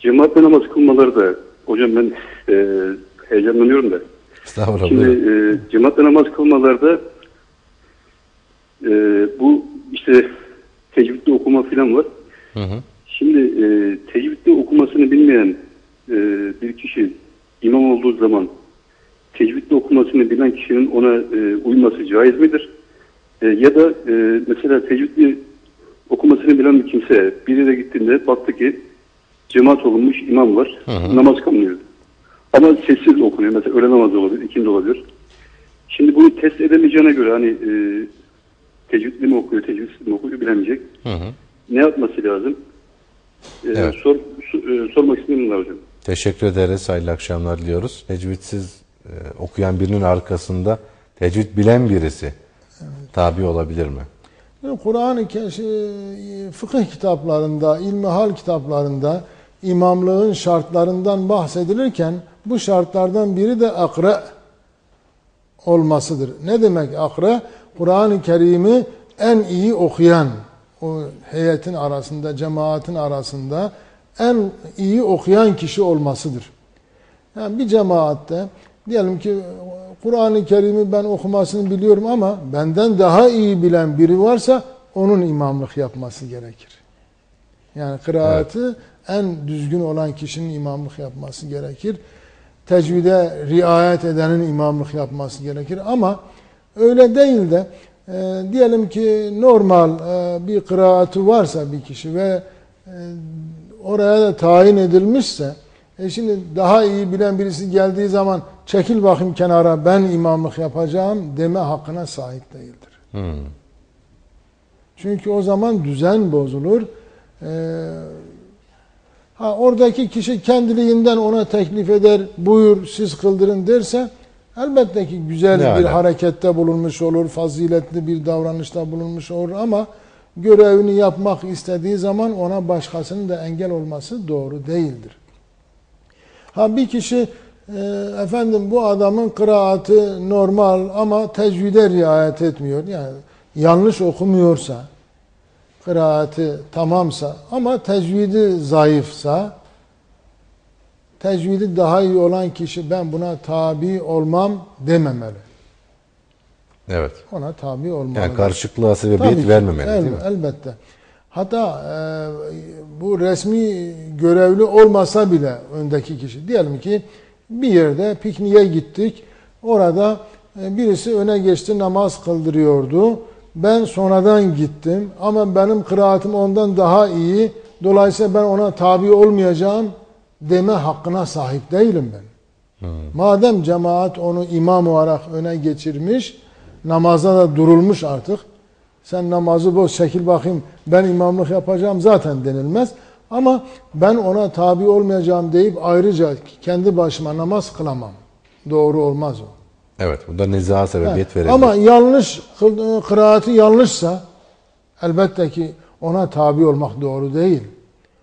cemaatle namaz kılmaları da hocam ben e, heyecanlanıyorum da. Estağfurullah. Şimdi e, cemaatle namaz kılmalarda e, bu işte tecvidli okuma falan var. Hı hı. Şimdi e, tecvidli okumasını bilmeyen e, bir kişi imam olduğu zaman tecvidli okumasını bilen kişinin ona e, uyması caiz midir? E, ya da e, mesela tecvidli okumasını bilen bir kimse bir yere gittiğinde baktı ki cemaat olunmuş imam var, namaz kılmıyor. Ama sessiz okunuyor. Mesela öğle namazı olabilir, ikindi olabilir. Şimdi bunu test edemeyeceğine göre hani e, tecvidli mi okuyor, tecvidsiz mi okuyor bilemeyecek. Hı hı. Ne yapması lazım? E, Evet. sor, su- e, sormak istedim bunlar hocam. Teşekkür ederiz. Hayırlı akşamlar diliyoruz. Tecvidsiz e, okuyan birinin arkasında tecvid bilen birisi tabi olabilir mi? Kur'an-ı Ke- şey, fıkıh kitaplarında, ilmihal kitaplarında imamlığın şartlarından bahsedilirken bu şartlardan biri de akra olmasıdır. Ne demek akra? Kur'an-ı Kerim'i en iyi okuyan, o heyetin arasında, cemaatin arasında en iyi okuyan kişi olmasıdır. Yani bir cemaatte diyelim ki Kur'an-ı Kerim'i ben okumasını biliyorum ama benden daha iyi bilen biri varsa onun imamlık yapması gerekir. Yani kıraatı en düzgün olan kişinin imamlık yapması gerekir. Tecvide riayet edenin imamlık yapması gerekir ama öyle değil de e, diyelim ki normal e, bir kıraatı varsa bir kişi ve e, oraya da tayin edilmişse e şimdi daha iyi bilen birisi geldiği zaman çekil bakayım kenara ben imamlık yapacağım deme hakkına sahip değildir. Hı. Çünkü o zaman düzen bozulur. Ee, ha oradaki kişi kendiliğinden ona teklif eder, buyur siz kıldırın derse elbette ki güzel Ne bir ala. harekette bulunmuş olur, faziletli bir davranışta bulunmuş olur ama görevini yapmak istediği zaman ona başkasının da engel olması doğru değildir. Ha bir kişi e, efendim bu adamın kıraatı normal ama tecvide riayet etmiyor. Yani yanlış okumuyorsa, kıraati tamamsa ama tecvidi zayıfsa, tecvidi daha iyi olan kişi ben buna tabi olmam dememeli. Evet. Ona tabi olmalı. Yani karışıklığa sebebiyet ki, vermemeli el- değil mi? Elbette. Hatta e, bu resmi görevli olmasa bile öndeki kişi. Diyelim ki bir yerde pikniğe gittik. Orada e, birisi öne geçti namaz kıldırıyordu. Ben sonradan gittim ama benim kıraatim ondan daha iyi. Dolayısıyla ben ona tabi olmayacağım deme hakkına sahip değilim ben. Madem cemaat onu imam olarak öne geçirmiş, namaza da durulmuş artık. Sen namazı boz, çekil bakayım ben imamlık yapacağım zaten denilmez. Ama ben ona tabi olmayacağım deyip ayrıca kendi başıma namaz kılamam. Doğru olmaz o. Evet. Bu da nizaha sebebiyet verebilir. Ama yanlış, kı- kıraati yanlışsa elbette ki ona tabi olmak doğru değil.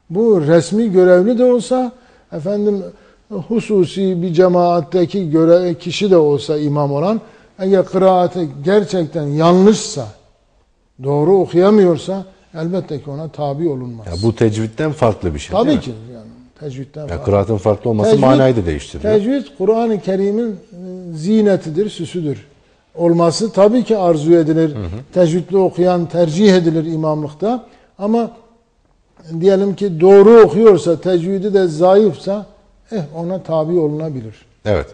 Bu resmi görevli de olsa efendim hususi bir cemaatteki göre kişi de olsa imam olan eğer kıraati gerçekten yanlışsa doğru okuyamıyorsa elbette ki ona tabi olunmaz. Ya bu tecvitten farklı bir şey Tabii ki yani tecvitten Ya farklı. kıraatın farklı olması Tecvid- manayı da değiştiriyor. Tecvid Kur'an-ı Kerim'in e, zinetidir, süsüdür. Olması tabii ki arzu edilir. Tecvidli okuyan tercih edilir imamlıkta. Ama diyelim ki doğru okuyorsa, tecvidi de zayıfsa eh ona tabi olunabilir. Evet.